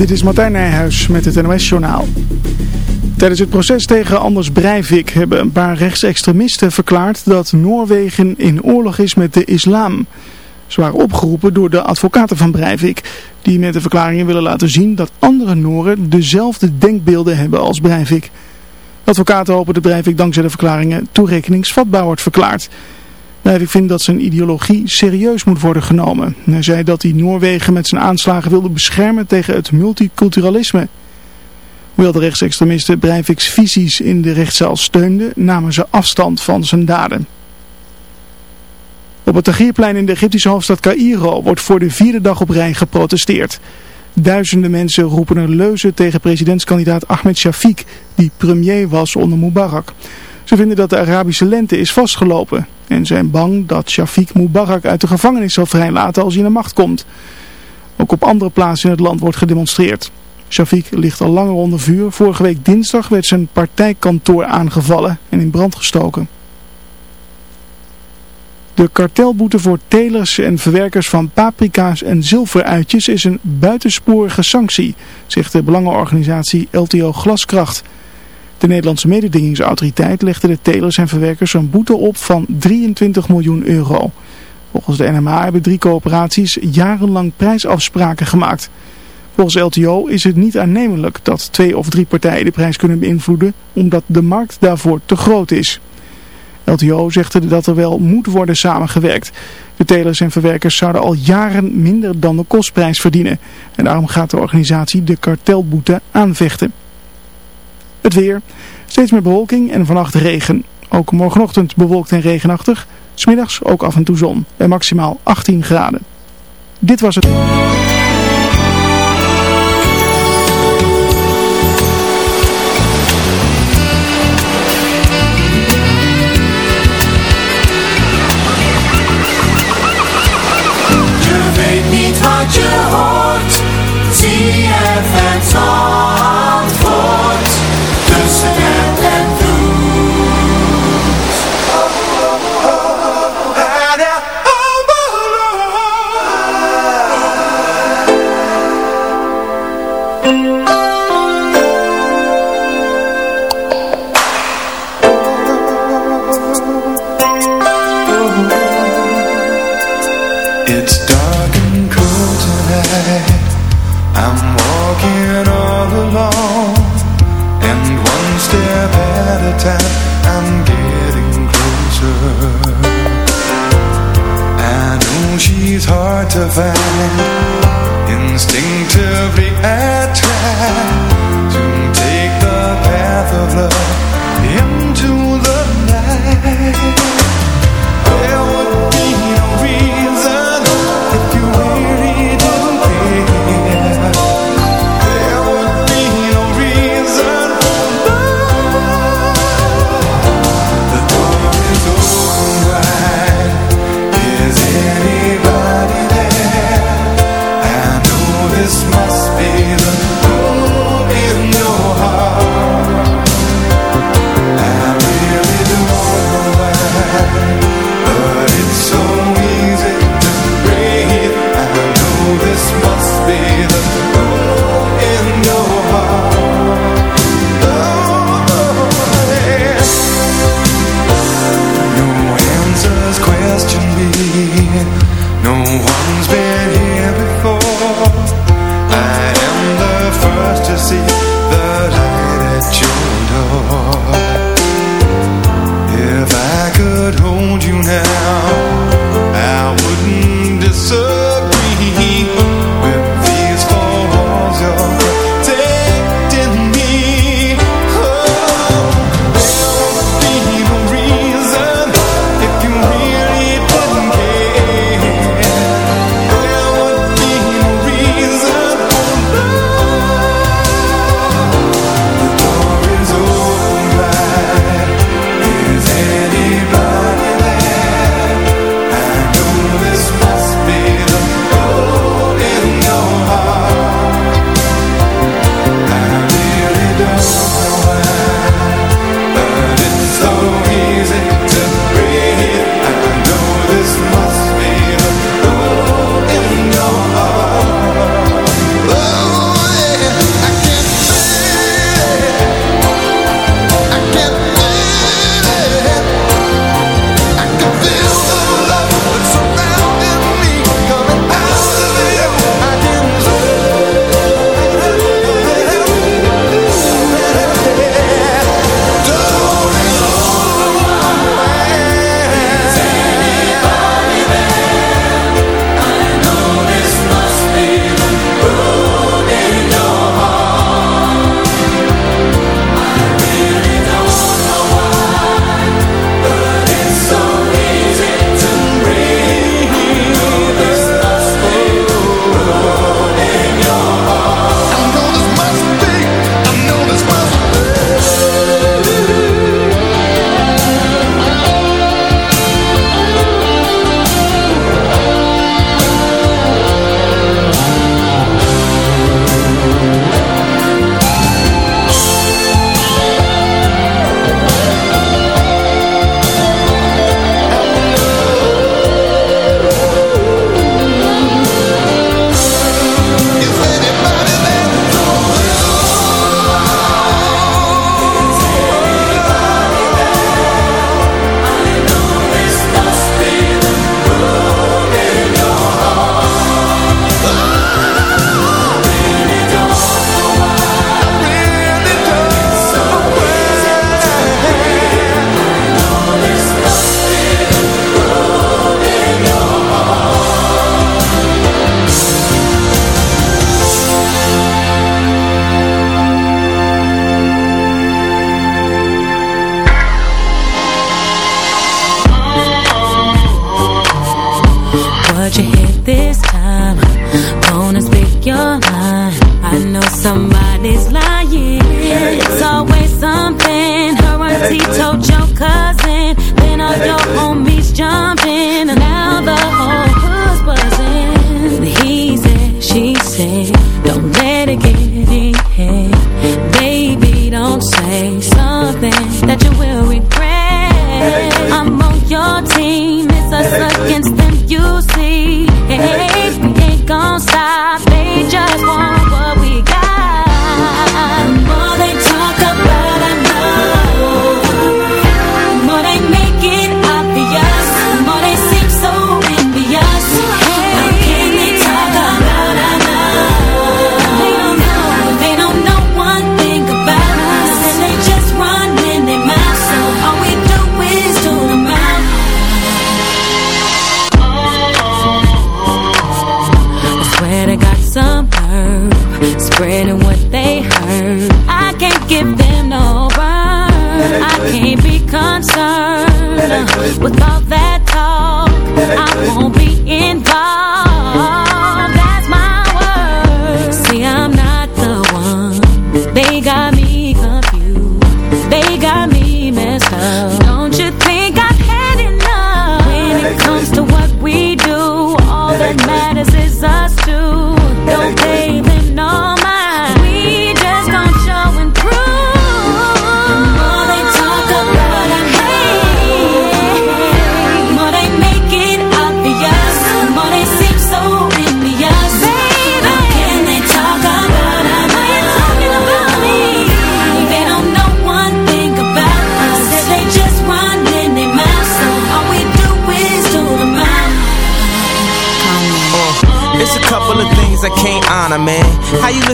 Dit is Martijn Nijhuis met het NOS-journaal. Tijdens het proces tegen Anders Breivik hebben een paar rechtsextremisten verklaard dat Noorwegen in oorlog is met de islam. Ze waren opgeroepen door de advocaten van Breivik, die met de verklaringen willen laten zien dat andere Nooren dezelfde denkbeelden hebben als Breivik. advocaten hopen dat Breivik dankzij de verklaringen toerekeningsvatbaar wordt verklaard. Breivik vindt dat zijn ideologie serieus moet worden genomen. Hij zei dat hij Noorwegen met zijn aanslagen wilde beschermen tegen het multiculturalisme. Hoewel de rechtsextremisten Breivik's visies in de rechtszaal steunden, namen ze afstand van zijn daden. Op het Tahrirplein in de Egyptische hoofdstad Cairo wordt voor de vierde dag op rij geprotesteerd. Duizenden mensen roepen een leuze tegen presidentskandidaat Ahmed Shafiq, die premier was onder Mubarak. Ze vinden dat de Arabische lente is vastgelopen en zijn bang dat Shafiq Mubarak uit de gevangenis zal vrijlaten als hij naar macht komt. Ook op andere plaatsen in het land wordt gedemonstreerd. Shafiq ligt al langer onder vuur. Vorige week dinsdag werd zijn partijkantoor aangevallen en in brand gestoken. De kartelboete voor telers en verwerkers van paprika's en zilveruitjes is een buitensporige sanctie, zegt de belangenorganisatie LTO Glaskracht. De Nederlandse mededingingsautoriteit legde de telers en verwerkers een boete op van 23 miljoen euro. Volgens de NMA hebben drie coöperaties jarenlang prijsafspraken gemaakt. Volgens LTO is het niet aannemelijk dat twee of drie partijen de prijs kunnen beïnvloeden omdat de markt daarvoor te groot is. LTO zegt dat er wel moet worden samengewerkt. De telers en verwerkers zouden al jaren minder dan de kostprijs verdienen. En daarom gaat de organisatie de kartelboete aanvechten. Het weer. Steeds meer bewolking en vannacht regen. Ook morgenochtend bewolkt en regenachtig. Smiddags ook af en toe zon. En maximaal 18 graden. Dit was het... Je weet niet wat je hoort. Zie het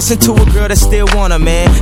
Listen to a girl that's still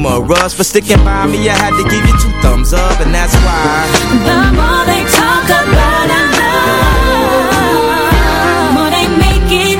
humorous For sticking by me, I had to give you two thumbs up And that's why. The more they talk about our love The more they make it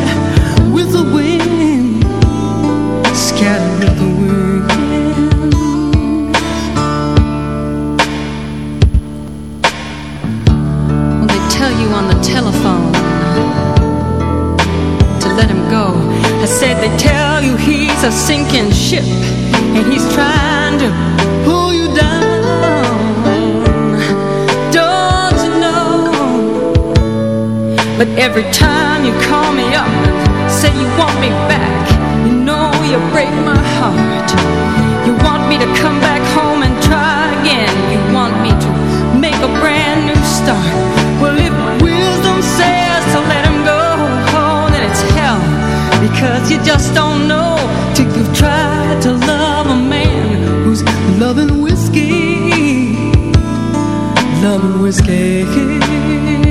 a sinking ship and he's trying to pull you down. Don't you know? But every time you call me up say you want me back, you know you break my heart. You want me to come back home and try again. You want me to make a brand new start. Well, if says to let him go, oh, then it's hell. Because you just don't know loving whiskey.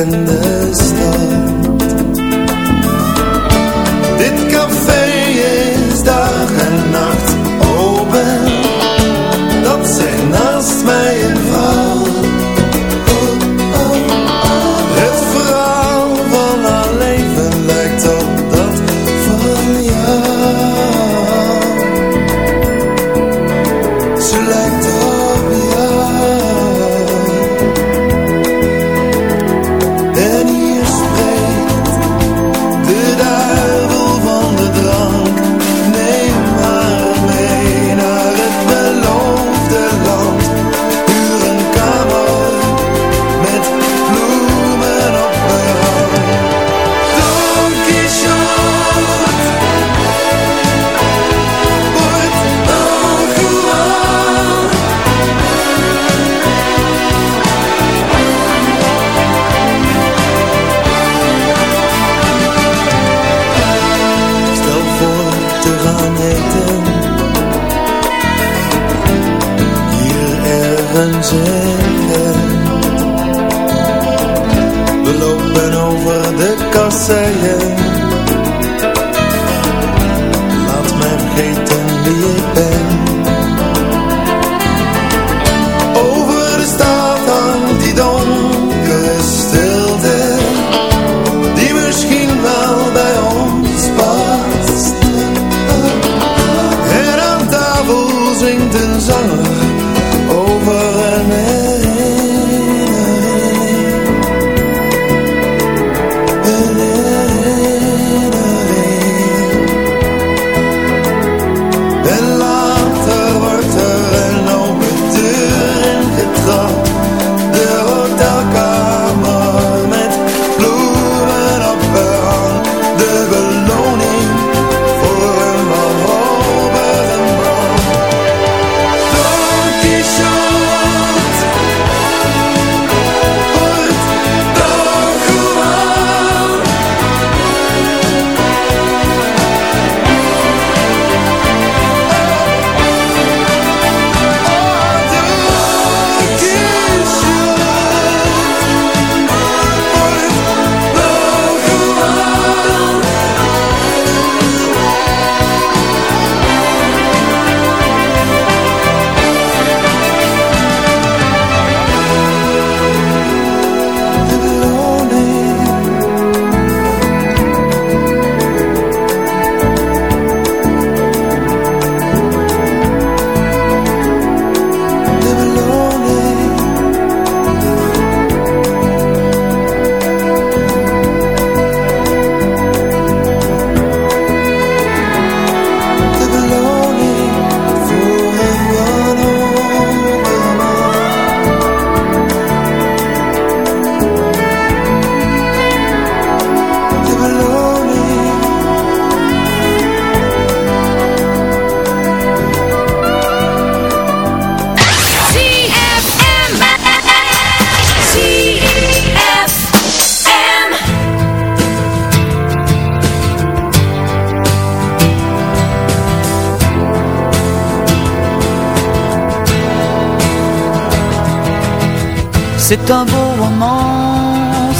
in the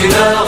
지나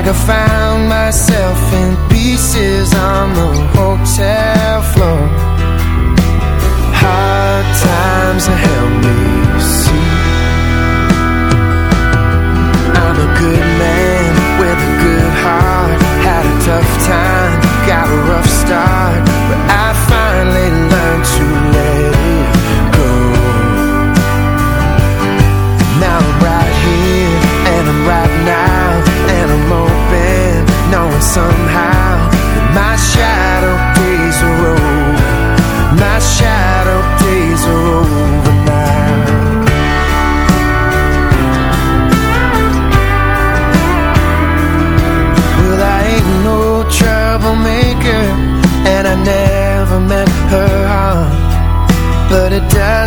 Like I found myself in pieces. On the hotel.